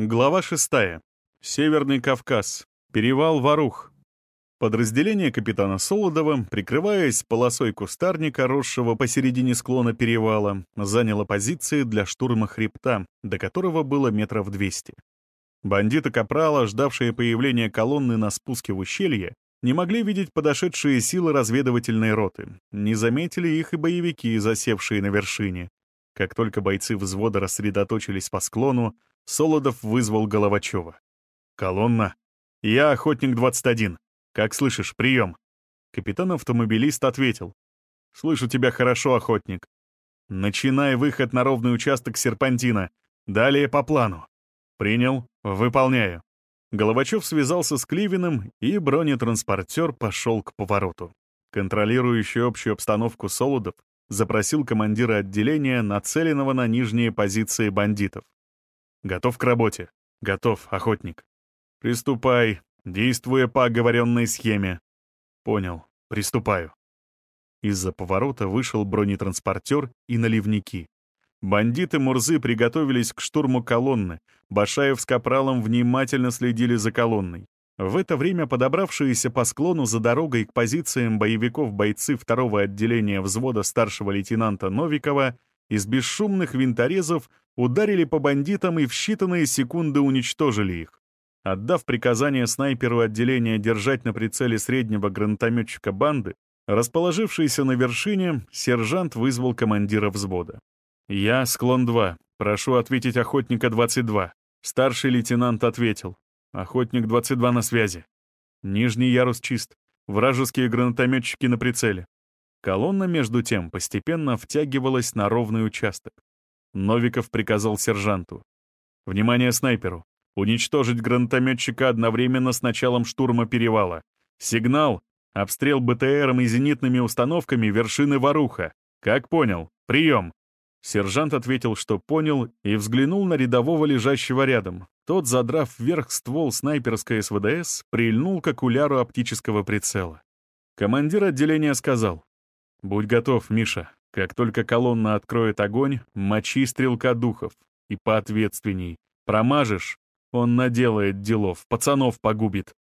Глава 6. Северный Кавказ. Перевал Варух. Подразделение капитана Солодова, прикрываясь полосой кустарника, росшего посередине склона перевала, заняло позиции для штурма хребта, до которого было метров 200. Бандиты Капрала, ждавшие появления колонны на спуске в ущелье, не могли видеть подошедшие силы разведывательной роты, не заметили их и боевики, засевшие на вершине. Как только бойцы взвода рассредоточились по склону, Солодов вызвал Головачева. «Колонна. Я охотник-21. Как слышишь, прием». Капитан-автомобилист ответил. «Слышу тебя хорошо, охотник. Начинай выход на ровный участок серпантина. Далее по плану». «Принял. Выполняю». Головачев связался с Кливиным, и бронетранспортер пошел к повороту. Контролирующий общую обстановку Солодов запросил командира отделения, нацеленного на нижние позиции бандитов. Готов к работе? Готов, охотник. Приступай, действуя по оговоренной схеме. Понял, приступаю. Из-за поворота вышел бронетранспортер и наливники. Бандиты Мурзы приготовились к штурму колонны. Башаев с Капралом внимательно следили за колонной. В это время подобравшиеся по склону за дорогой к позициям боевиков бойцы второго отделения взвода старшего лейтенанта Новикова из бесшумных винторезов ударили по бандитам и в считанные секунды уничтожили их. Отдав приказание снайперу отделения держать на прицеле среднего гранатометчика банды, расположившийся на вершине, сержант вызвал командира взвода. «Я, склон 2. Прошу ответить охотника 22». Старший лейтенант ответил. «Охотник 22 на связи. Нижний ярус чист. Вражеские гранатометчики на прицеле». Колонна, между тем, постепенно втягивалась на ровный участок. Новиков приказал сержанту. «Внимание снайперу! Уничтожить гранатометчика одновременно с началом штурма перевала. Сигнал! Обстрел БТРом и зенитными установками вершины Варуха. Как понял? Прием!» Сержант ответил, что понял, и взглянул на рядового, лежащего рядом. Тот, задрав вверх ствол снайперской СВДС, прильнул к окуляру оптического прицела. Командир отделения сказал, «Будь готов, Миша. Как только колонна откроет огонь, мочи стрелка духов. И поответственней. Промажешь, он наделает делов, пацанов погубит.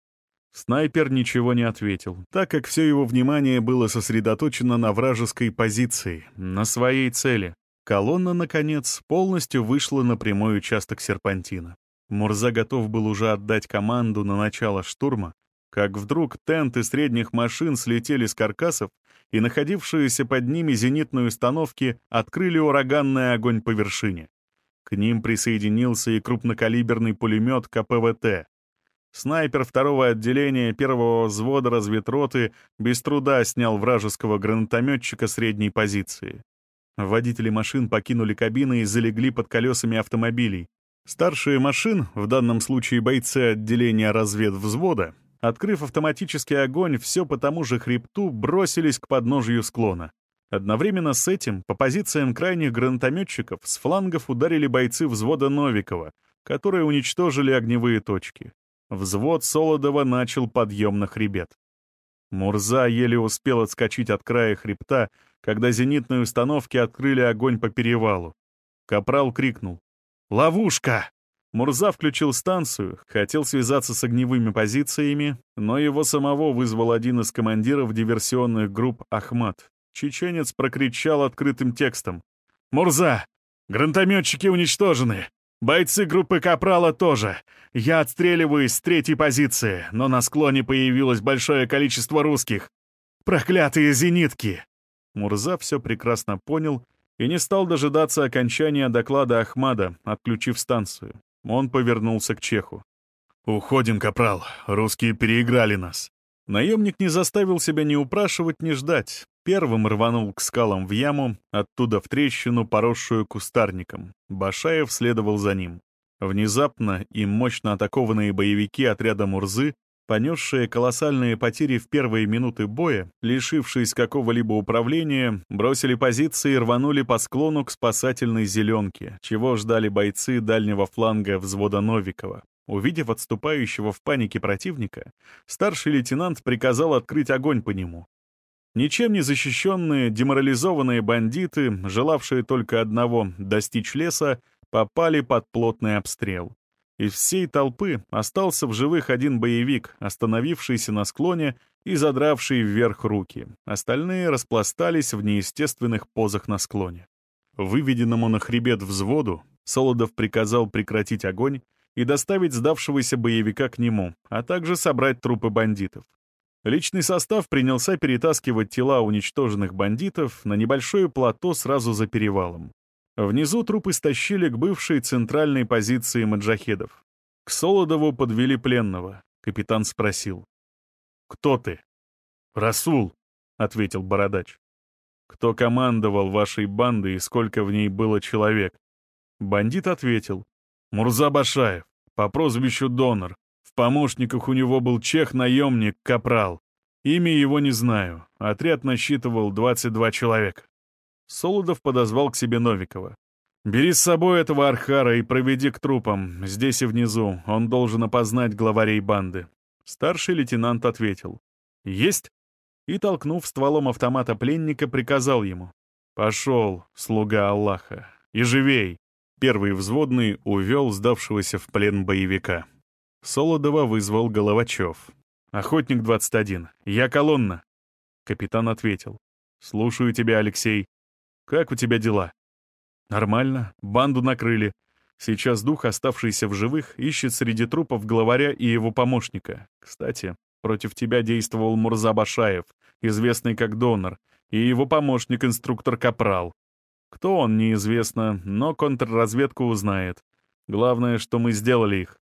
Снайпер ничего не ответил, так как все его внимание было сосредоточено на вражеской позиции, на своей цели. Колонна, наконец, полностью вышла на прямой участок серпантина. Мурза готов был уже отдать команду на начало штурма, как вдруг тенты средних машин слетели с каркасов и находившиеся под ними зенитные установки открыли ураганный огонь по вершине. К ним присоединился и крупнокалиберный пулемет КПВТ. Снайпер второго отделения первого взвода разведроты без труда снял вражеского гранатометчика средней позиции. Водители машин покинули кабины и залегли под колесами автомобилей. Старшие машин, в данном случае бойцы отделения разведвзвода, Открыв автоматический огонь, все по тому же хребту бросились к подножию склона. Одновременно с этим по позициям крайних гранатометчиков с флангов ударили бойцы взвода Новикова, которые уничтожили огневые точки. Взвод Солодова начал подъем на хребет. Мурза еле успел отскочить от края хребта, когда зенитные установки открыли огонь по перевалу. Капрал крикнул «Ловушка!» Мурза включил станцию, хотел связаться с огневыми позициями, но его самого вызвал один из командиров диверсионных групп Ахмат. Чеченец прокричал открытым текстом. «Мурза! Гранатометчики уничтожены! Бойцы группы Капрала тоже! Я отстреливаюсь с третьей позиции, но на склоне появилось большое количество русских! Проклятые зенитки!» Мурза все прекрасно понял и не стал дожидаться окончания доклада Ахмада, отключив станцию. Он повернулся к Чеху. «Уходим, капрал. Русские переиграли нас». Наемник не заставил себя ни упрашивать, ни ждать. Первым рванул к скалам в яму, оттуда в трещину, поросшую кустарником. Башаев следовал за ним. Внезапно и мощно атакованные боевики отряда Мурзы, понесшие колоссальные потери в первые минуты боя, лишившись какого-либо управления, бросили позиции и рванули по склону к спасательной зеленке, чего ждали бойцы дальнего фланга взвода Новикова. Увидев отступающего в панике противника, старший лейтенант приказал открыть огонь по нему. Ничем не защищенные, деморализованные бандиты, желавшие только одного — достичь леса, попали под плотный обстрел. Из всей толпы остался в живых один боевик, остановившийся на склоне и задравший вверх руки. Остальные распластались в неестественных позах на склоне. Выведенному на хребет взводу Солодов приказал прекратить огонь и доставить сдавшегося боевика к нему, а также собрать трупы бандитов. Личный состав принялся перетаскивать тела уничтоженных бандитов на небольшое плато сразу за перевалом. Внизу трупы стащили к бывшей центральной позиции маджахедов. К Солодову подвели пленного. Капитан спросил. «Кто ты?» «Расул», — ответил Бородач. «Кто командовал вашей бандой и сколько в ней было человек?» Бандит ответил. «Мурза Башаев, по прозвищу Донор. В помощниках у него был чех-наемник Капрал. Имя его не знаю. Отряд насчитывал 22 человека. Солодов подозвал к себе Новикова. «Бери с собой этого Архара и проведи к трупам, здесь и внизу. Он должен опознать главарей банды». Старший лейтенант ответил. «Есть?» И, толкнув стволом автомата пленника, приказал ему. «Пошел, слуга Аллаха, и живей!» Первый взводный увел сдавшегося в плен боевика. Солодова вызвал Головачев. «Охотник 21. Я колонна». Капитан ответил. «Слушаю тебя, Алексей. Как у тебя дела?» «Нормально. Банду накрыли. Сейчас дух, оставшийся в живых, ищет среди трупов главаря и его помощника. Кстати, против тебя действовал Мурза Башаев, известный как донор, и его помощник, инструктор Капрал. Кто он, неизвестно, но контрразведка узнает. Главное, что мы сделали их.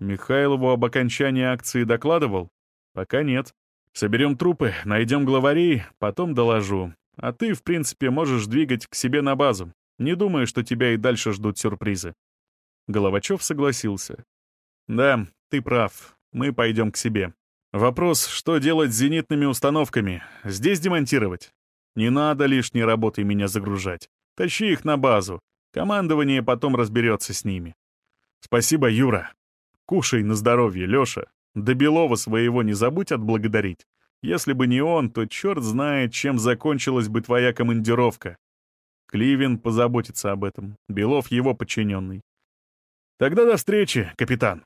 Михайлову об окончании акции докладывал? Пока нет. Соберем трупы, найдем главарей, потом доложу. А ты, в принципе, можешь двигать к себе на базу. Не думаю, что тебя и дальше ждут сюрпризы». Головачев согласился. «Да, ты прав. Мы пойдем к себе. Вопрос, что делать с зенитными установками? Здесь демонтировать? Не надо лишней работой меня загружать. Тащи их на базу. Командование потом разберется с ними. Спасибо, Юра. Кушай на здоровье, Леша. До Белова своего не забудь отблагодарить. Если бы не он, то черт знает, чем закончилась бы твоя командировка. Кливин позаботится об этом. Белов его подчиненный. Тогда до встречи, капитан.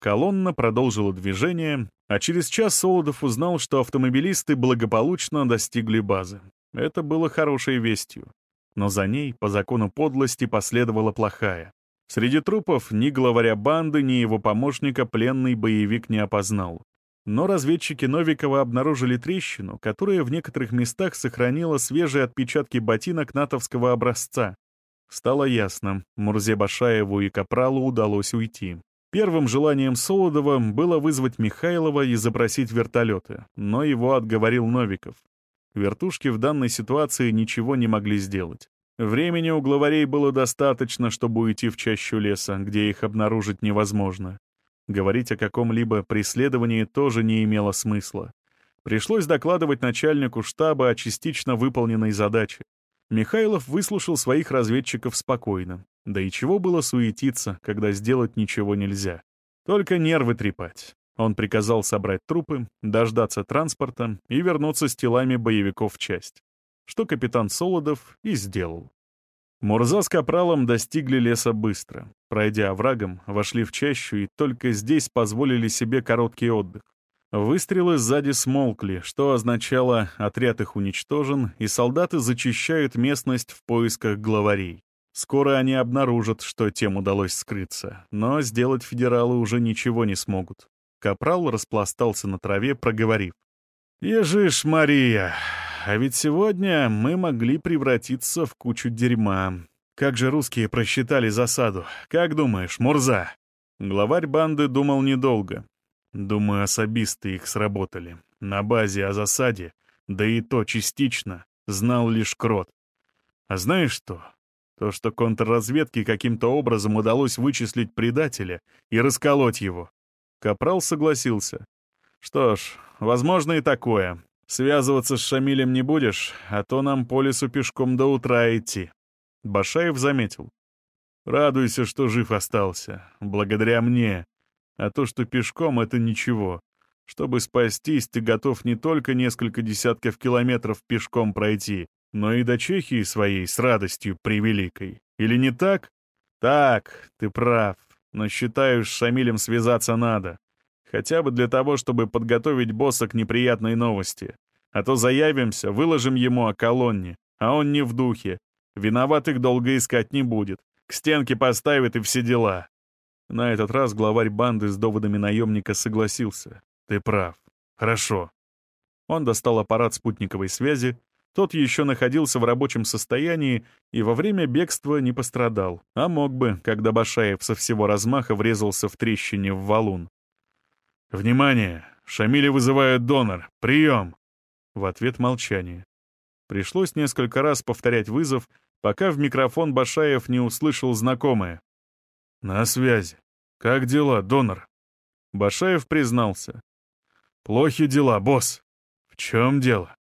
Колонна продолжила движение, а через час Солодов узнал, что автомобилисты благополучно достигли базы. Это было хорошей вестью. Но за ней, по закону подлости, последовала плохая. Среди трупов ни главаря банды, ни его помощника пленный боевик не опознал. Но разведчики Новикова обнаружили трещину, которая в некоторых местах сохранила свежие отпечатки ботинок натовского образца. Стало ясно, Мурзе Башаеву и Капралу удалось уйти. Первым желанием Солодова было вызвать Михайлова и запросить вертолеты, но его отговорил Новиков. Вертушки в данной ситуации ничего не могли сделать. Времени у главарей было достаточно, чтобы уйти в чащу леса, где их обнаружить невозможно. Говорить о каком-либо преследовании тоже не имело смысла. Пришлось докладывать начальнику штаба о частично выполненной задаче. Михайлов выслушал своих разведчиков спокойно. Да и чего было суетиться, когда сделать ничего нельзя. Только нервы трепать. Он приказал собрать трупы, дождаться транспорта и вернуться с телами боевиков в часть. Что капитан Солодов и сделал. Мурза с Капралом достигли леса быстро. Пройдя оврагом, вошли в чащу и только здесь позволили себе короткий отдых. Выстрелы сзади смолкли, что означало «отряд их уничтожен», и солдаты зачищают местность в поисках главарей. Скоро они обнаружат, что тем удалось скрыться, но сделать федералы уже ничего не смогут. Капрал распластался на траве, проговорив. «Ежишь, Мария, а ведь сегодня мы могли превратиться в кучу дерьма. Как же русские просчитали засаду? Как думаешь, Мурза?» Главарь банды думал недолго. Думаю, особисты их сработали. На базе о засаде, да и то частично, знал лишь Крот. А знаешь что? То, что контрразведке каким-то образом удалось вычислить предателя и расколоть его. Капрал согласился. Что ж, возможно и такое. Связываться с Шамилем не будешь, а то нам по лесу пешком до утра идти. Башаев заметил. Радуйся, что жив остался. Благодаря мне. А то, что пешком, — это ничего. Чтобы спастись, ты готов не только несколько десятков километров пешком пройти, но и до Чехии своей с радостью превеликой. Или не так? Так, ты прав. но считаю, с Шамилем связаться надо. Хотя бы для того, чтобы подготовить босса к неприятной новости. А то заявимся, выложим ему о колонне, а он не в духе. Виноватых долго искать не будет. К стенке поставит и все дела. На этот раз главарь банды с доводами наемника согласился. «Ты прав. Хорошо». Он достал аппарат спутниковой связи. Тот еще находился в рабочем состоянии и во время бегства не пострадал, а мог бы, когда Башаев со всего размаха врезался в трещине в валун. «Внимание! Шамиля вызывает донор! Прием!» В ответ молчание. Пришлось несколько раз повторять вызов, пока в микрофон Башаев не услышал знакомое. «На связи. Как дела, донор?» Башаев признался. «Плохи дела, босс. В чем дело?»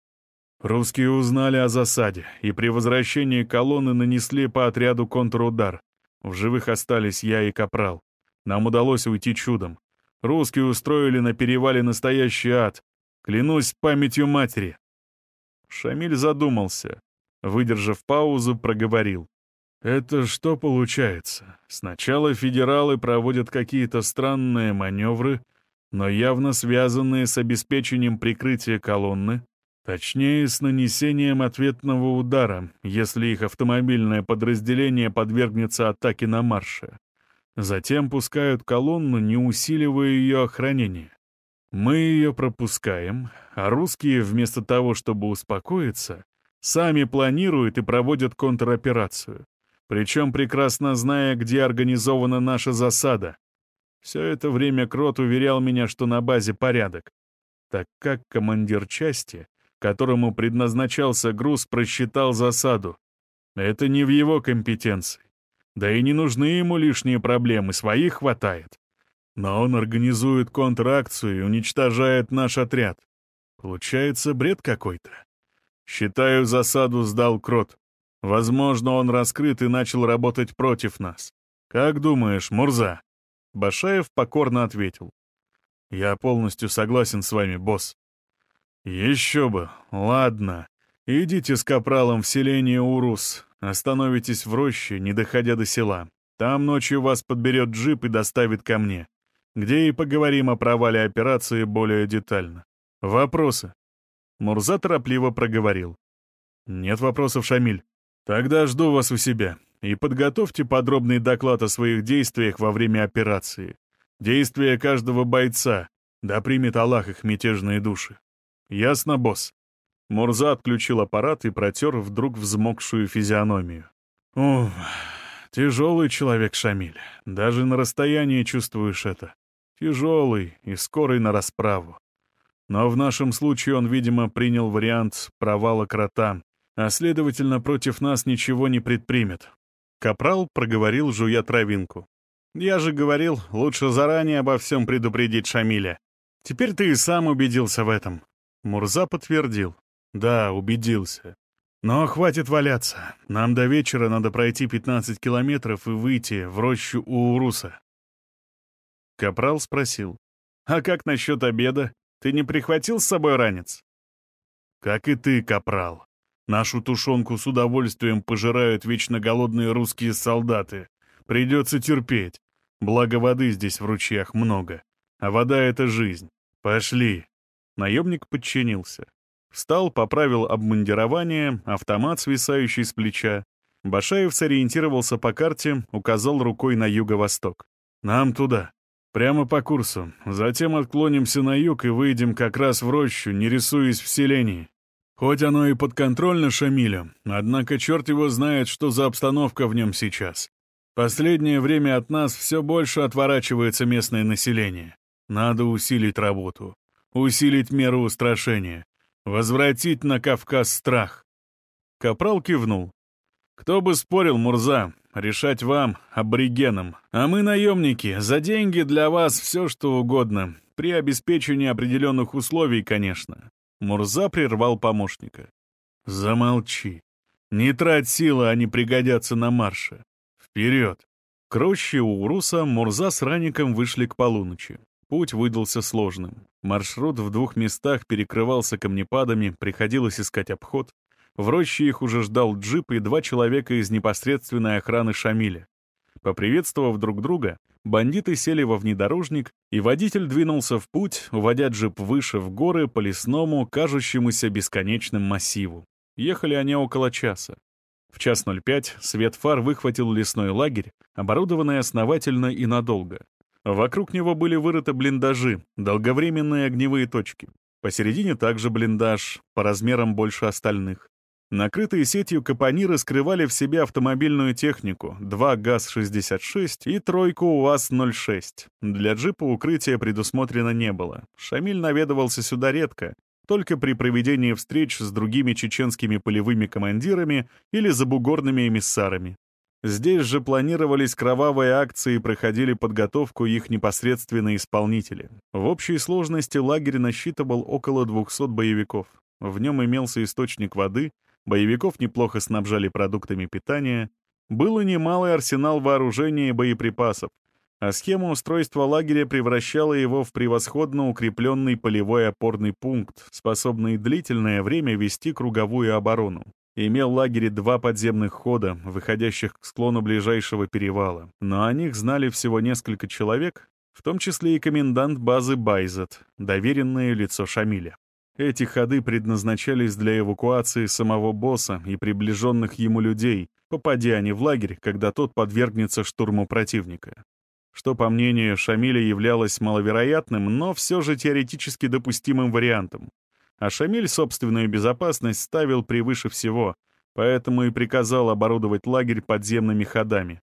Русские узнали о засаде, и при возвращении колонны нанесли по отряду контрудар. В живых остались я и Капрал. Нам удалось уйти чудом. Русские устроили на перевале настоящий ад. Клянусь памятью матери. Шамиль задумался. Выдержав паузу, проговорил. Это что получается? Сначала федералы проводят какие-то странные маневры, но явно связанные с обеспечением прикрытия колонны, точнее, с нанесением ответного удара, если их автомобильное подразделение подвергнется атаке на марше. Затем пускают колонну, не усиливая ее охранение. Мы ее пропускаем, а русские, вместо того, чтобы успокоиться, сами планируют и проводят контроперацию причем прекрасно зная, где организована наша засада. Все это время Крот уверял меня, что на базе порядок, так как командир части, которому предназначался груз, просчитал засаду. Это не в его компетенции. Да и не нужны ему лишние проблемы, своих хватает. Но он организует контракцию и уничтожает наш отряд. Получается бред какой-то. Считаю, засаду сдал Крот. Возможно, он раскрыт и начал работать против нас. Как думаешь, Мурза?» Башаев покорно ответил. «Я полностью согласен с вами, босс». «Еще бы. Ладно. Идите с капралом в селение Урус. Остановитесь в роще, не доходя до села. Там ночью вас подберет джип и доставит ко мне, где и поговорим о провале операции более детально. Вопросы?» Мурза торопливо проговорил. «Нет вопросов, Шамиль. Тогда жду вас у себя и подготовьте подробный доклад о своих действиях во время операции. Действия каждого бойца, да примет Аллах их мятежные души. Ясно, босс?» Мурза отключил аппарат и протер вдруг взмокшую физиономию. «Ух, тяжелый человек Шамиль. Даже на расстоянии чувствуешь это. Тяжелый и скорый на расправу. Но в нашем случае он, видимо, принял вариант провала крота, а следовательно, против нас ничего не предпримет. Капрал проговорил, жуя травинку. «Я же говорил, лучше заранее обо всем предупредить Шамиля. Теперь ты и сам убедился в этом». Мурза подтвердил. «Да, убедился. Но хватит валяться. Нам до вечера надо пройти 15 километров и выйти в рощу у Уруса». Капрал спросил. «А как насчет обеда? Ты не прихватил с собой ранец?» «Как и ты, Капрал. Нашу тушенку с удовольствием пожирают вечно голодные русские солдаты. Придется терпеть. Благо воды здесь в ручьях много. А вода — это жизнь. Пошли. Наемник подчинился. Встал, поправил обмундирование, автомат, свисающий с плеча. Башаев сориентировался по карте, указал рукой на юго-восток. «Нам туда. Прямо по курсу. Затем отклонимся на юг и выйдем как раз в рощу, не рисуясь в селении. Хоть оно и подконтрольно Шамилю, однако черт его знает, что за обстановка в нем сейчас. Последнее время от нас все больше отворачивается местное население. Надо усилить работу, усилить меру устрашения, возвратить на Кавказ страх. Капрал кивнул. «Кто бы спорил, Мурза, решать вам, аборигенам. А мы, наемники, за деньги для вас все, что угодно, при обеспечении определенных условий, конечно. Мурза прервал помощника. «Замолчи. Не трать силы, они пригодятся на марше. Вперед!» К роще у Уруса Мурза с Раником вышли к полуночи. Путь выдался сложным. Маршрут в двух местах перекрывался камнепадами, приходилось искать обход. В роще их уже ждал джип и два человека из непосредственной охраны Шамиля. Поприветствовав друг друга, Бандиты сели во внедорожник, и водитель двинулся в путь, уводя джип выше в горы по лесному, кажущемуся бесконечным массиву. Ехали они около часа. В час 05 свет фар выхватил лесной лагерь, оборудованный основательно и надолго. Вокруг него были вырыты блиндажи, долговременные огневые точки. Посередине также блиндаж, по размерам больше остальных. Накрытые сетью капониры скрывали в себе автомобильную технику, два ГАЗ-66 и тройку УАЗ-06. Для джипа укрытия предусмотрено не было. Шамиль наведывался сюда редко, только при проведении встреч с другими чеченскими полевыми командирами или забугорными эмиссарами. Здесь же планировались кровавые акции и проходили подготовку их непосредственные исполнители. В общей сложности лагерь насчитывал около 200 боевиков. В нем имелся источник воды, боевиков неплохо снабжали продуктами питания, был и немалый арсенал вооружения и боеприпасов, а схема устройства лагеря превращала его в превосходно укрепленный полевой опорный пункт, способный длительное время вести круговую оборону. Имел лагерь два подземных хода, выходящих к склону ближайшего перевала, но о них знали всего несколько человек, в том числе и комендант базы Байзет, доверенное лицо Шамиля. Эти ходы предназначались для эвакуации самого босса и приближенных ему людей, попадя они в лагерь, когда тот подвергнется штурму противника. Что, по мнению Шамиля, являлось маловероятным, но все же теоретически допустимым вариантом. А Шамиль собственную безопасность ставил превыше всего, поэтому и приказал оборудовать лагерь подземными ходами.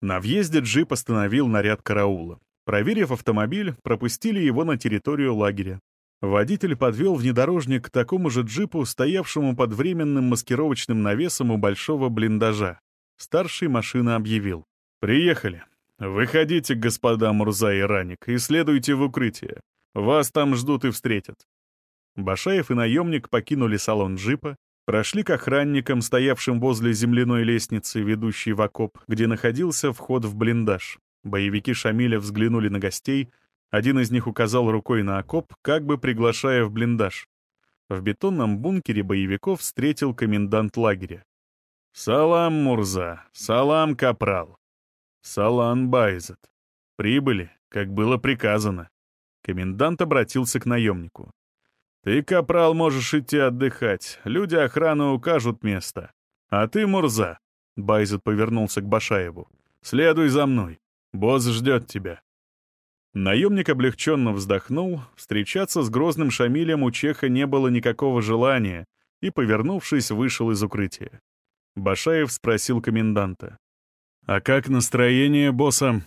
На въезде джип остановил наряд караула. Проверив автомобиль, пропустили его на территорию лагеря. Водитель подвел внедорожник к такому же джипу, стоявшему под временным маскировочным навесом у большого блиндажа. Старший машины объявил. «Приехали. Выходите, господа Мурза и Раник, и следуйте в укрытие. Вас там ждут и встретят». Башаев и наемник покинули салон джипа, прошли к охранникам, стоявшим возле земляной лестницы, ведущей в окоп, где находился вход в блиндаж. Боевики Шамиля взглянули на гостей — один из них указал рукой на окоп, как бы приглашая в блиндаж. В бетонном бункере боевиков встретил комендант лагеря. «Салам, Мурза! Салам, Капрал! Салам, Байзет! Прибыли, как было приказано!» Комендант обратился к наемнику. «Ты, Капрал, можешь идти отдыхать. Люди охраны укажут место. А ты, Мурза!» Байзет повернулся к Башаеву. «Следуй за мной. Босс ждет тебя». Наемник облегченно вздохнул, встречаться с грозным Шамилем у Чеха не было никакого желания, и, повернувшись, вышел из укрытия. Башаев спросил коменданта. «А как настроение босса?»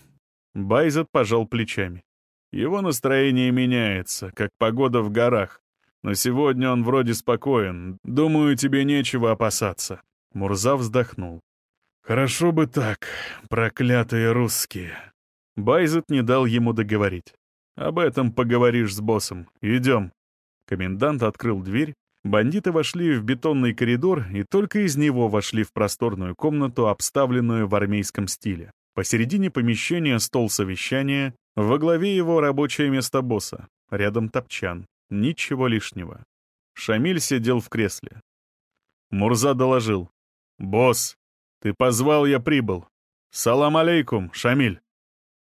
Байзет пожал плечами. «Его настроение меняется, как погода в горах. Но сегодня он вроде спокоен. Думаю, тебе нечего опасаться». Мурза вздохнул. «Хорошо бы так, проклятые русские». Байзет не дал ему договорить. «Об этом поговоришь с боссом. Идем». Комендант открыл дверь, бандиты вошли в бетонный коридор и только из него вошли в просторную комнату, обставленную в армейском стиле. Посередине помещения стол совещания, во главе его рабочее место босса, рядом топчан. Ничего лишнего. Шамиль сидел в кресле. Мурза доложил. «Босс, ты позвал, я прибыл. Салам алейкум, Шамиль».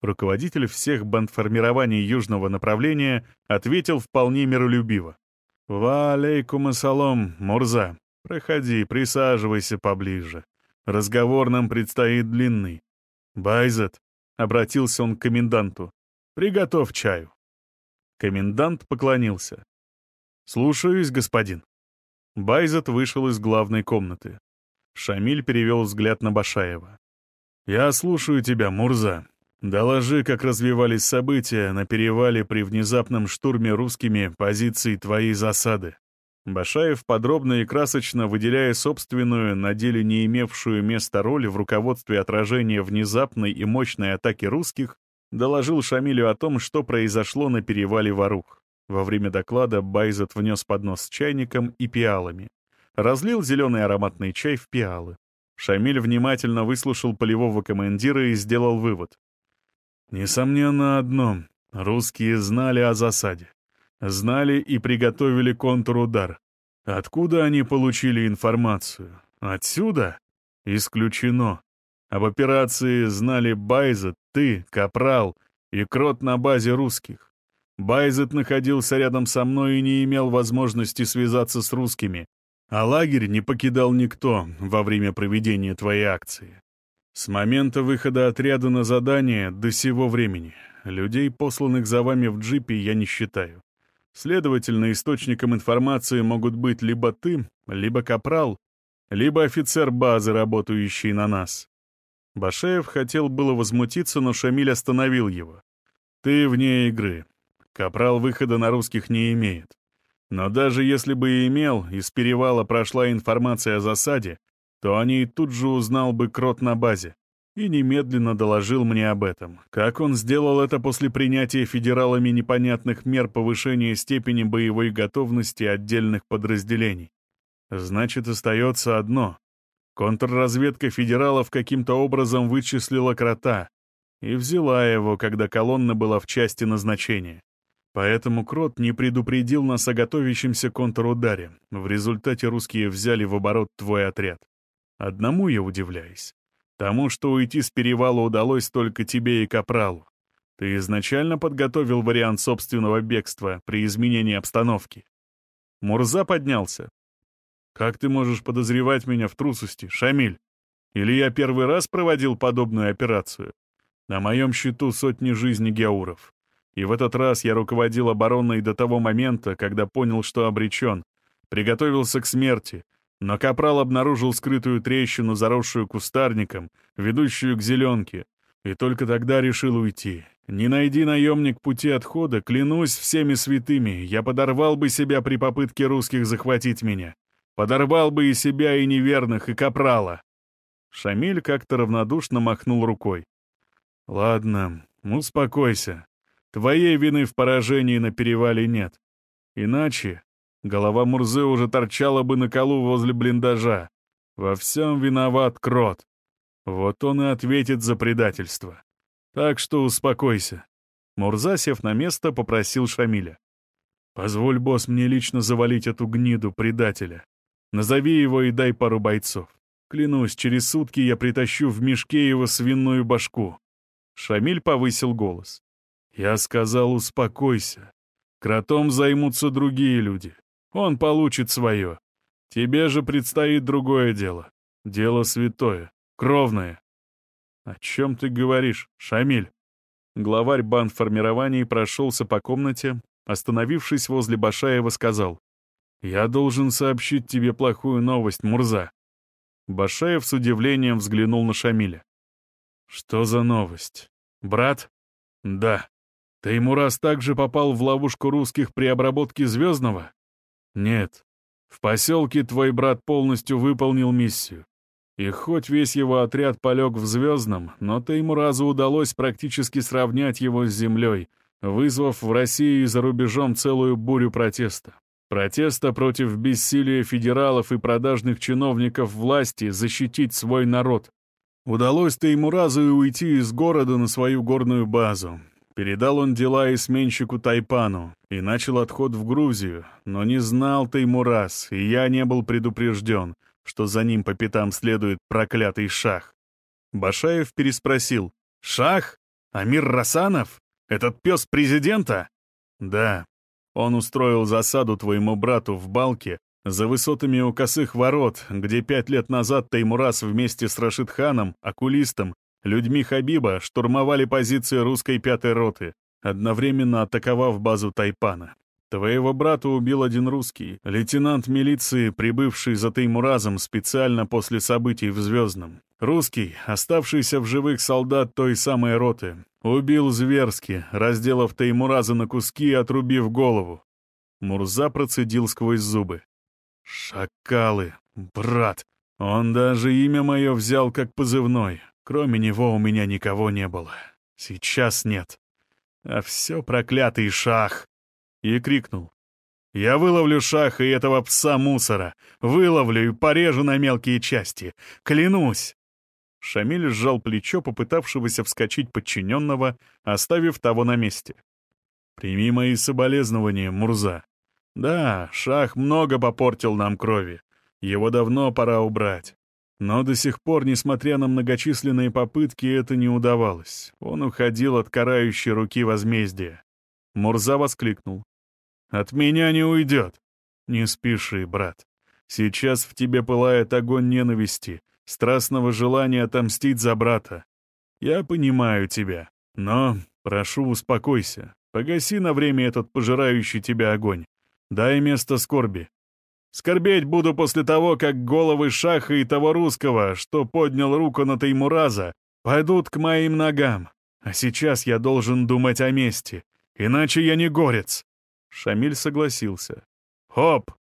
Руководитель всех бандформирований южного направления ответил вполне миролюбиво. «Ва алейкум ассалам, Мурза. Проходи, присаживайся поближе. Разговор нам предстоит длинный. Байзет», — обратился он к коменданту, — «приготовь чаю». Комендант поклонился. «Слушаюсь, господин». Байзет вышел из главной комнаты. Шамиль перевел взгляд на Башаева. «Я слушаю тебя, Мурза. Доложи, как развивались события на перевале при внезапном штурме русскими позиций твоей засады. Башаев подробно и красочно выделяя собственную, на деле не имевшую места роль в руководстве отражения внезапной и мощной атаки русских, доложил Шамилю о том, что произошло на перевале Варух. Во время доклада Байзет внес поднос с чайником и пиалами. Разлил зеленый ароматный чай в пиалы. Шамиль внимательно выслушал полевого командира и сделал вывод. Несомненно одно — русские знали о засаде. Знали и приготовили контрудар. Откуда они получили информацию? Отсюда? Исключено. Об операции знали Байзет, ты, Капрал и Крот на базе русских. Байзет находился рядом со мной и не имел возможности связаться с русскими, а лагерь не покидал никто во время проведения твоей акции. С момента выхода отряда на задание до сего времени людей, посланных за вами в джипе, я не считаю. Следовательно, источником информации могут быть либо ты, либо капрал, либо офицер базы, работающий на нас. Башеев хотел было возмутиться, но Шамиль остановил его. «Ты вне игры. Капрал выхода на русских не имеет. Но даже если бы и имел, из перевала прошла информация о засаде, то о ней тут же узнал бы Крот на базе и немедленно доложил мне об этом. Как он сделал это после принятия федералами непонятных мер повышения степени боевой готовности отдельных подразделений? Значит, остается одно. Контрразведка федералов каким-то образом вычислила Крота и взяла его, когда колонна была в части назначения. Поэтому Крот не предупредил нас о готовящемся контрударе. В результате русские взяли в оборот твой отряд. Одному я удивляюсь. Тому, что уйти с перевала удалось только тебе и Капралу. Ты изначально подготовил вариант собственного бегства при изменении обстановки. Мурза поднялся. «Как ты можешь подозревать меня в трусости, Шамиль? Или я первый раз проводил подобную операцию? На моем счету сотни жизней геуров. И в этот раз я руководил обороной до того момента, когда понял, что обречен. Приготовился к смерти. Но Капрал обнаружил скрытую трещину, заросшую кустарником, ведущую к зеленке. И только тогда решил уйти. Не найди наемник пути отхода, клянусь всеми святыми, я подорвал бы себя при попытке русских захватить меня. Подорвал бы и себя, и неверных, и Капрала. Шамиль как-то равнодушно махнул рукой. «Ладно, успокойся. Твоей вины в поражении на перевале нет. Иначе голова Мурзы уже торчала бы на колу возле блиндажа. Во всем виноват Крот. Вот он и ответит за предательство. Так что успокойся. Мурза, сев на место, попросил Шамиля. «Позволь, босс, мне лично завалить эту гниду предателя. Назови его и дай пару бойцов. Клянусь, через сутки я притащу в мешке его свиную башку». Шамиль повысил голос. Я сказал, успокойся. Кротом займутся другие люди. Он получит свое. Тебе же предстоит другое дело. Дело святое, кровное. О чем ты говоришь, Шамиль? Главарь бандформирований прошелся по комнате, остановившись возле Башаева, сказал. «Я должен сообщить тебе плохую новость, Мурза». Башаев с удивлением взглянул на Шамиля. «Что за новость? Брат?» «Да». Таймурас также попал в ловушку русских при обработке Звездного? Нет. В поселке твой брат полностью выполнил миссию. И хоть весь его отряд полег в Звездном, но Таймуразу удалось практически сравнять его с землей, вызвав в России и за рубежом целую бурю протеста. Протеста против бессилия федералов и продажных чиновников власти защитить свой народ. Удалось Таймуразу и уйти из города на свою горную базу, Передал он дела изменщику Тайпану и начал отход в Грузию, но не знал Таймурас, и я не был предупрежден, что за ним по пятам следует проклятый шах. Башаев переспросил. «Шах? Амир Расанов? Этот пес президента?» «Да. Он устроил засаду твоему брату в Балке за высотами у косых ворот, где пять лет назад Таймурас вместе с Рашидханом, окулистом Людьми Хабиба штурмовали позиции русской пятой роты, одновременно атаковав базу Тайпана. Твоего брата убил один русский, лейтенант милиции, прибывший за Таймуразом специально после событий в Звездном. Русский, оставшийся в живых солдат той самой роты, убил зверски, разделав Таймураза на куски и отрубив голову. Мурза процедил сквозь зубы. «Шакалы, брат! Он даже имя мое взял как позывной. Кроме него у меня никого не было. Сейчас нет. А все проклятый шах. И крикнул. «Я выловлю шаха и этого пса-мусора. Выловлю и порежу на мелкие части. Клянусь!» Шамиль сжал плечо попытавшегося вскочить подчиненного, оставив того на месте. «Прими мои соболезнования, Мурза. Да, Шах много попортил нам крови. Его давно пора убрать. Но до сих пор, несмотря на многочисленные попытки, это не удавалось. Он уходил от карающей руки возмездия. Мурза воскликнул. «От меня не уйдет!» «Не спеши, брат. Сейчас в тебе пылает огонь ненависти, страстного желания отомстить за брата. Я понимаю тебя, но, прошу, успокойся. Погаси на время этот пожирающий тебя огонь. Дай место скорби. Скорбеть буду после того, как головы Шаха и того русского, что поднял руку на Таймураза, пойдут к моим ногам. А сейчас я должен думать о мести, иначе я не горец». Шамиль согласился. «Хоп!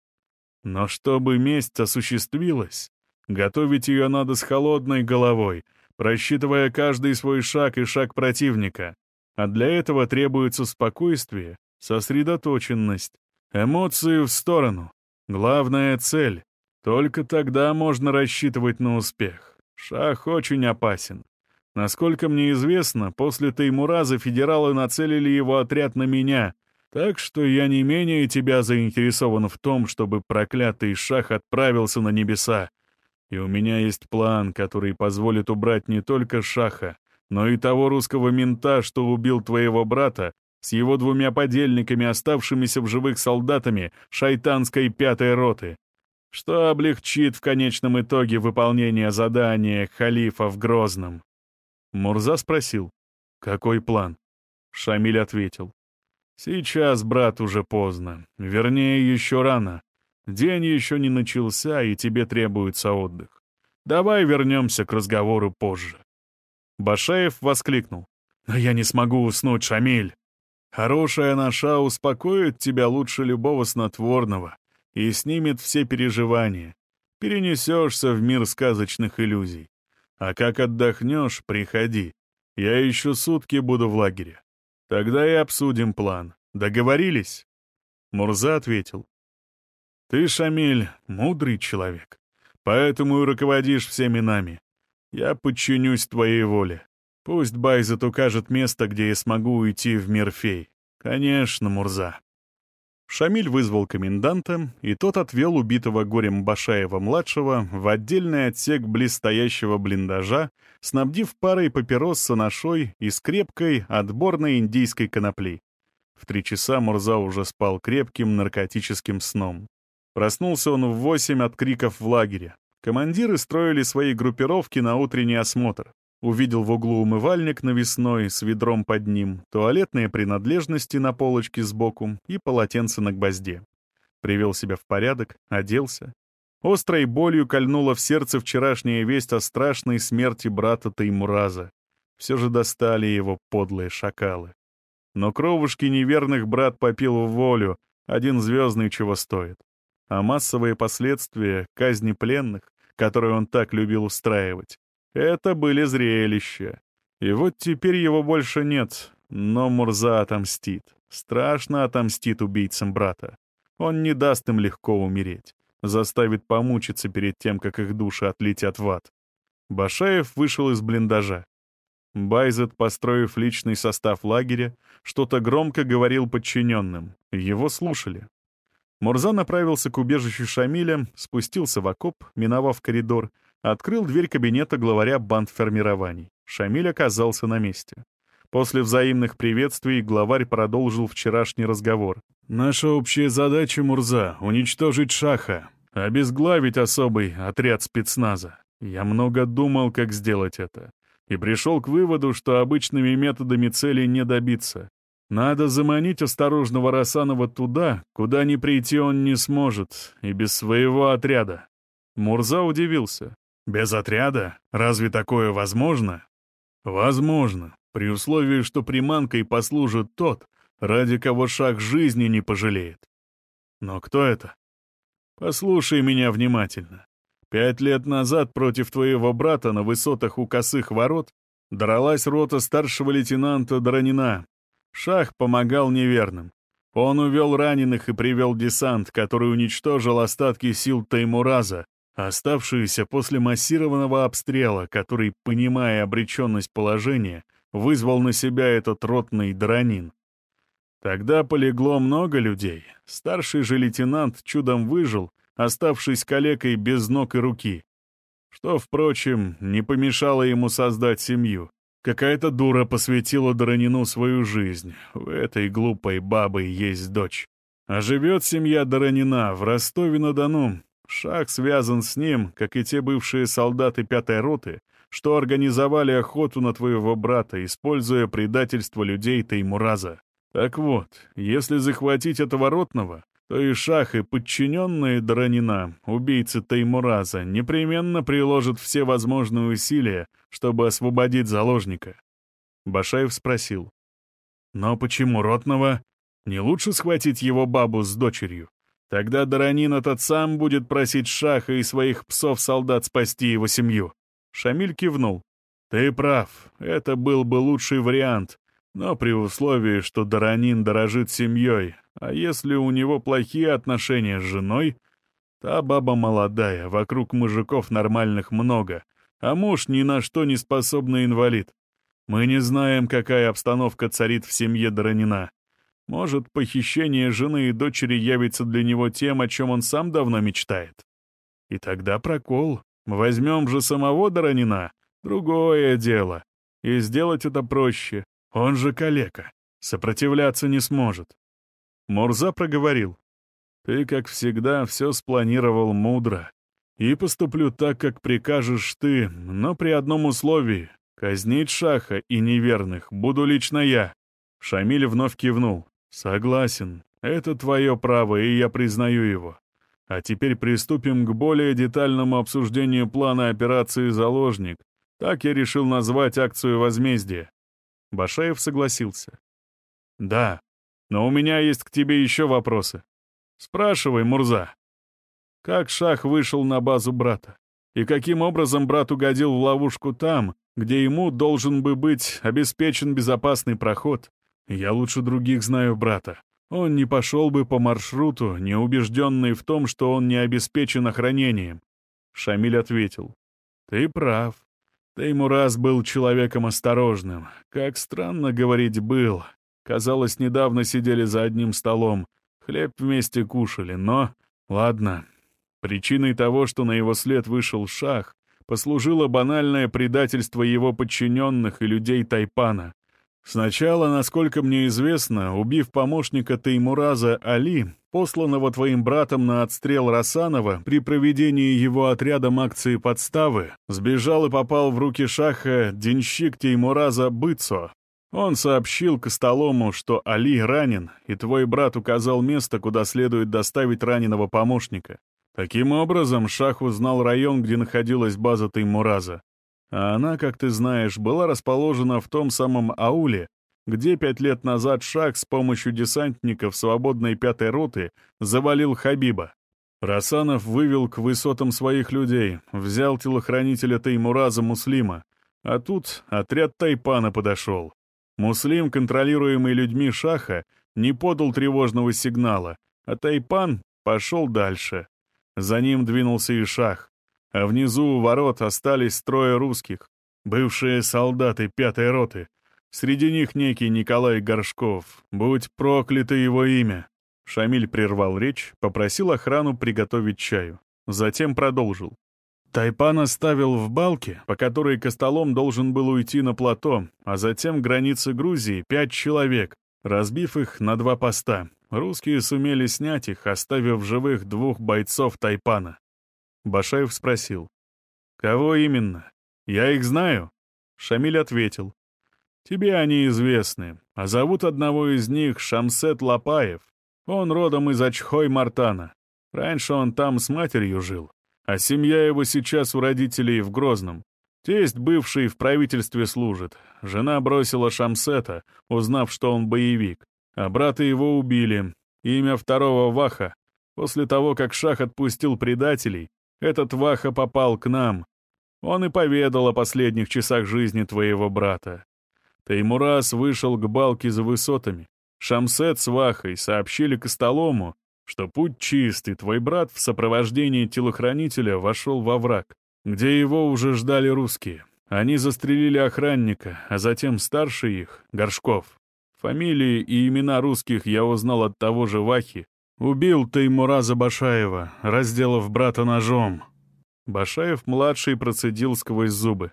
Но чтобы месть осуществилась, готовить ее надо с холодной головой, просчитывая каждый свой шаг и шаг противника. А для этого требуется спокойствие, сосредоточенность, эмоции в сторону. Главная цель. Только тогда можно рассчитывать на успех. Шах очень опасен. Насколько мне известно, после Таймураза федералы нацелили его отряд на меня, так что я не менее тебя заинтересован в том, чтобы проклятый шах отправился на небеса. И у меня есть план, который позволит убрать не только шаха, но и того русского мента, что убил твоего брата, с его двумя подельниками, оставшимися в живых солдатами шайтанской пятой роты, что облегчит в конечном итоге выполнение задания халифа в Грозном. Мурза спросил, какой план? Шамиль ответил, сейчас, брат, уже поздно, вернее, еще рано. День еще не начался, и тебе требуется отдых. Давай вернемся к разговору позже. Башаев воскликнул. «Но я не смогу уснуть, Шамиль. Хорошая наша успокоит тебя лучше любого снотворного и снимет все переживания. Перенесешься в мир сказочных иллюзий. А как отдохнешь, приходи. Я еще сутки буду в лагере. Тогда и обсудим план. Договорились?» Мурза ответил. «Ты, Шамиль, мудрый человек, поэтому и руководишь всеми нами. Я подчинюсь твоей воле. Пусть Байзет укажет место, где я смогу уйти в мир фей. Конечно, Мурза. Шамиль вызвал коменданта, и тот отвел убитого горем Башаева-младшего в отдельный отсек близстоящего блиндажа, снабдив парой папирос с анашой и скрепкой отборной индийской конопли. В три часа Мурза уже спал крепким наркотическим сном. Проснулся он в восемь от криков в лагере. Командиры строили свои группировки на утренний осмотр. Увидел в углу умывальник навесной с ведром под ним, туалетные принадлежности на полочке сбоку и полотенце на гвозде. Привел себя в порядок, оделся. Острой болью кольнула в сердце вчерашняя весть о страшной смерти брата Таймураза. Все же достали его подлые шакалы. Но кровушки неверных брат попил в волю, один звездный чего стоит. А массовые последствия казни пленных, которые он так любил устраивать, это были зрелища. И вот теперь его больше нет, но Мурза отомстит. Страшно отомстит убийцам брата. Он не даст им легко умереть. Заставит помучиться перед тем, как их души отлетят в ад. Башаев вышел из блиндажа. Байзет, построив личный состав лагеря, что-то громко говорил подчиненным. Его слушали. Мурза направился к убежищу Шамиля, спустился в окоп, миновав коридор, Открыл дверь кабинета главаря бандформирований. Шамиль оказался на месте. После взаимных приветствий главарь продолжил вчерашний разговор. «Наша общая задача, Мурза, — уничтожить Шаха, обезглавить особый отряд спецназа. Я много думал, как сделать это, и пришел к выводу, что обычными методами цели не добиться. Надо заманить осторожного Расанова туда, куда не прийти он не сможет, и без своего отряда». Мурза удивился. Без отряда? Разве такое возможно? Возможно, при условии, что приманкой послужит тот, ради кого шаг жизни не пожалеет. Но кто это? Послушай меня внимательно. Пять лет назад против твоего брата на высотах у косых ворот дралась рота старшего лейтенанта Дранина. Шах помогал неверным. Он увел раненых и привел десант, который уничтожил остатки сил Таймураза, оставшиеся после массированного обстрела, который, понимая обреченность положения, вызвал на себя этот ротный дранин. Тогда полегло много людей. Старший же лейтенант чудом выжил, оставшись калекой без ног и руки. что, впрочем, не помешало ему создать семью. Какая-то дура посвятила Доронину свою жизнь. У этой глупой бабы есть дочь. А живет семья Доронина в Ростове-на-Дону. Шах связан с ним, как и те бывшие солдаты пятой роты, что организовали охоту на твоего брата, используя предательство людей Таймураза. Так вот, если захватить этого ротного, то и Шах, и подчиненные Дранина, убийцы Таймураза, непременно приложат все возможные усилия, чтобы освободить заложника. Башаев спросил. «Но почему Ротного? Не лучше схватить его бабу с дочерью? Тогда Даранин этот сам будет просить Шаха и своих псов-солдат спасти его семью». Шамиль кивнул. «Ты прав, это был бы лучший вариант, но при условии, что Даранин дорожит семьей, а если у него плохие отношения с женой, та баба молодая, вокруг мужиков нормальных много, а муж ни на что не способный инвалид. Мы не знаем, какая обстановка царит в семье Доронина. Может, похищение жены и дочери явится для него тем, о чем он сам давно мечтает. И тогда прокол. Возьмем же самого Доронина. Другое дело. И сделать это проще. Он же калека. Сопротивляться не сможет. Мурза проговорил. «Ты, как всегда, все спланировал мудро. И поступлю так, как прикажешь ты, но при одном условии. Казнить Шаха и неверных буду лично я». Шамиль вновь кивнул. «Согласен. Это твое право, и я признаю его. А теперь приступим к более детальному обсуждению плана операции «Заложник». Так я решил назвать акцию возмездия. Башаев согласился. «Да, но у меня есть к тебе еще вопросы. Спрашивай, Мурза. Как Шах вышел на базу брата? И каким образом брат угодил в ловушку там, где ему должен бы быть обеспечен безопасный проход? Я лучше других знаю брата. Он не пошел бы по маршруту, не убежденный в том, что он не обеспечен охранением. Шамиль ответил. Ты прав. Теймураз был человеком осторожным. Как странно говорить «был». Казалось, недавно сидели за одним столом, хлеб вместе кушали, но... Ладно. Причиной того, что на его след вышел шах, послужило банальное предательство его подчиненных и людей Тайпана. Сначала, насколько мне известно, убив помощника Таймураза Али, посланного твоим братом на отстрел Расанова, при проведении его отрядом акции подставы, сбежал и попал в руки шаха денщик Теймураза Быцо. Он сообщил Костолому, что Али ранен, и твой брат указал место, куда следует доставить раненого помощника. Таким образом, Шах узнал район, где находилась база Теймураза. А она, как ты знаешь, была расположена в том самом ауле, где пять лет назад Шах с помощью десантников свободной пятой роты завалил Хабиба. Расанов вывел к высотам своих людей, взял телохранителя Теймураза Муслима, а тут отряд Тайпана подошел. Муслим, контролируемый людьми Шаха, не подал тревожного сигнала, а Тайпан пошел дальше. За ним двинулся и Шах, а внизу у ворот остались трое русских, бывшие солдаты пятой роты. Среди них некий Николай Горшков. Будь проклято его имя. Шамиль прервал речь, попросил охрану приготовить чаю. Затем продолжил. Тайпан оставил в балке, по которой Костолом должен был уйти на плато, а затем границы Грузии пять человек, разбив их на два поста. Русские сумели снять их, оставив живых двух бойцов Тайпана. Башаев спросил. «Кого именно? Я их знаю?» Шамиль ответил. «Тебе они известны, а зовут одного из них Шамсет Лапаев. Он родом из Ачхой-Мартана. Раньше он там с матерью жил а семья его сейчас у родителей в Грозном. Тесть бывший в правительстве служит. Жена бросила Шамсета, узнав, что он боевик. А брата его убили. Имя второго Ваха. После того, как Шах отпустил предателей, этот Ваха попал к нам. Он и поведал о последних часах жизни твоего брата. Таймурас вышел к балке за высотами. Шамсет с Вахой сообщили Костолому, что путь чистый, твой брат в сопровождении телохранителя вошел во враг, где его уже ждали русские. Они застрелили охранника, а затем старший их, Горшков. Фамилии и имена русских я узнал от того же Вахи. Убил Таймураза Башаева, разделав брата ножом. Башаев-младший процедил сквозь зубы.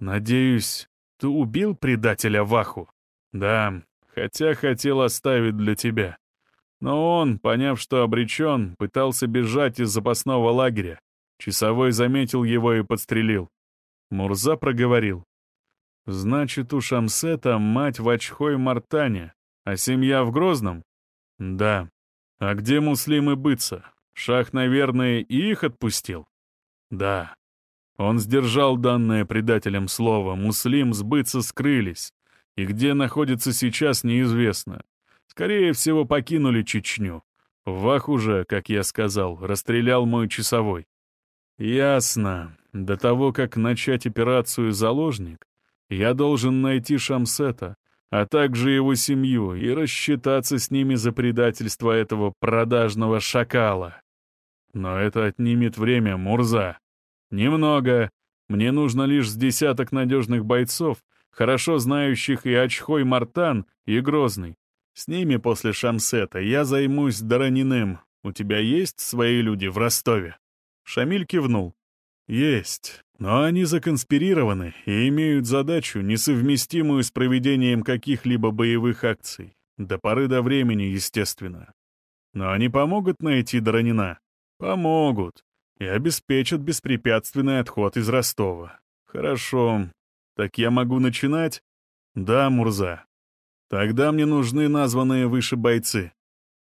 «Надеюсь, ты убил предателя Ваху?» «Да, хотя хотел оставить для тебя. Но он, поняв, что обречен, пытался бежать из запасного лагеря. Часовой заметил его и подстрелил. Мурза проговорил. «Значит, у Шамсета мать в Ачхой-Мартане, а семья в Грозном?» «Да. А где Муслим Быца? Шах, наверное, и их отпустил?» «Да. Он сдержал данное предателем слово. Муслим с Быца скрылись. И где находится сейчас, неизвестно. Скорее всего, покинули Чечню. Вах уже, как я сказал, расстрелял мой часовой. Ясно. До того, как начать операцию «Заложник», я должен найти Шамсета, а также его семью, и рассчитаться с ними за предательство этого продажного шакала. Но это отнимет время, Мурза. Немного. Мне нужно лишь с десяток надежных бойцов, хорошо знающих и Очхой Мартан, и Грозный. С ними после Шамсета я займусь Дараниным. У тебя есть свои люди в Ростове?» Шамиль кивнул. «Есть, но они законспирированы и имеют задачу, несовместимую с проведением каких-либо боевых акций. До поры до времени, естественно. Но они помогут найти Даранина? Помогут. И обеспечат беспрепятственный отход из Ростова. Хорошо. Так я могу начинать? Да, Мурза. Тогда мне нужны названные выше бойцы.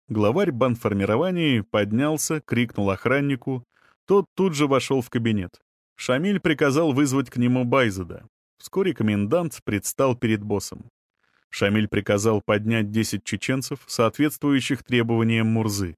Главарь бандформирований поднялся, крикнул охраннику. Тот тут же вошел в кабинет. Шамиль приказал вызвать к нему Байзада. Вскоре комендант предстал перед боссом. Шамиль приказал поднять 10 чеченцев, соответствующих требованиям Мурзы.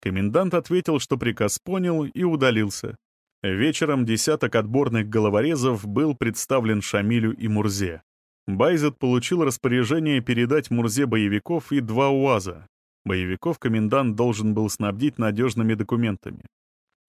Комендант ответил, что приказ понял, и удалился. Вечером десяток отборных головорезов был представлен Шамилю и Мурзе. Байзет получил распоряжение передать Мурзе боевиков и два УАЗа. Боевиков комендант должен был снабдить надежными документами.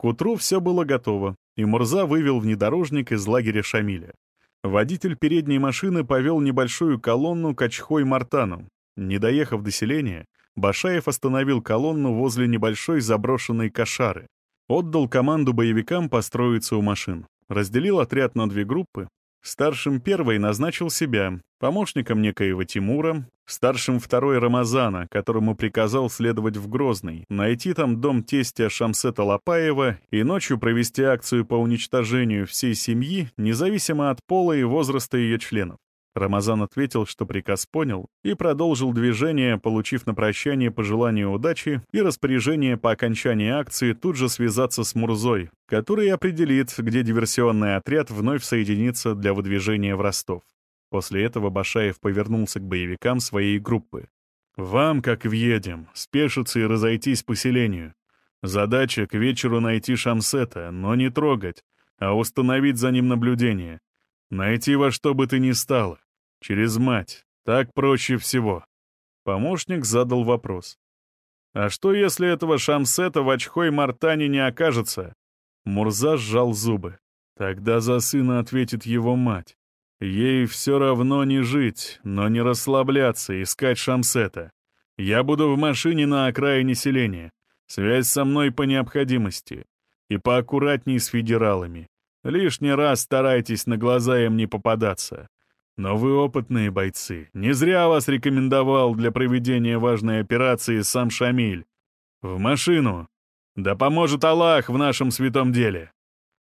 К утру все было готово, и Мурза вывел внедорожник из лагеря Шамиля. Водитель передней машины повел небольшую колонну к Ачхой-Мартану. Не доехав до селения, Башаев остановил колонну возле небольшой заброшенной кошары. Отдал команду боевикам построиться у машин. Разделил отряд на две группы, Старшим первой назначил себя, помощником некоего Тимура, старшим второй Рамазана, которому приказал следовать в Грозный, найти там дом тестя Шамсета Лопаева и ночью провести акцию по уничтожению всей семьи, независимо от пола и возраста ее членов. Рамазан ответил, что приказ понял, и продолжил движение, получив на прощание пожелание удачи и распоряжение по окончании акции тут же связаться с Мурзой, который определит, где диверсионный отряд вновь соединится для выдвижения в Ростов. После этого Башаев повернулся к боевикам своей группы. «Вам, как въедем, спешиться и разойтись по селению. Задача к вечеру найти Шамсета, но не трогать, а установить за ним наблюдение. Найти во что бы ты ни стало. Через мать. Так проще всего. Помощник задал вопрос. «А что, если этого Шамсета в очхой Мартане не окажется?» Мурза сжал зубы. «Тогда за сына ответит его мать. Ей все равно не жить, но не расслабляться, искать Шамсета. Я буду в машине на окраине селения. Связь со мной по необходимости. И поаккуратней с федералами. Лишний раз старайтесь на глаза им не попадаться. Но вы опытные бойцы. Не зря вас рекомендовал для проведения важной операции сам Шамиль. В машину. Да поможет Аллах в нашем святом деле.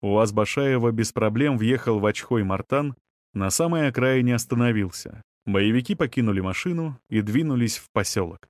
УАЗ Башаева без проблем въехал в Очхой Мартан, на самой окраине остановился. Боевики покинули машину и двинулись в поселок.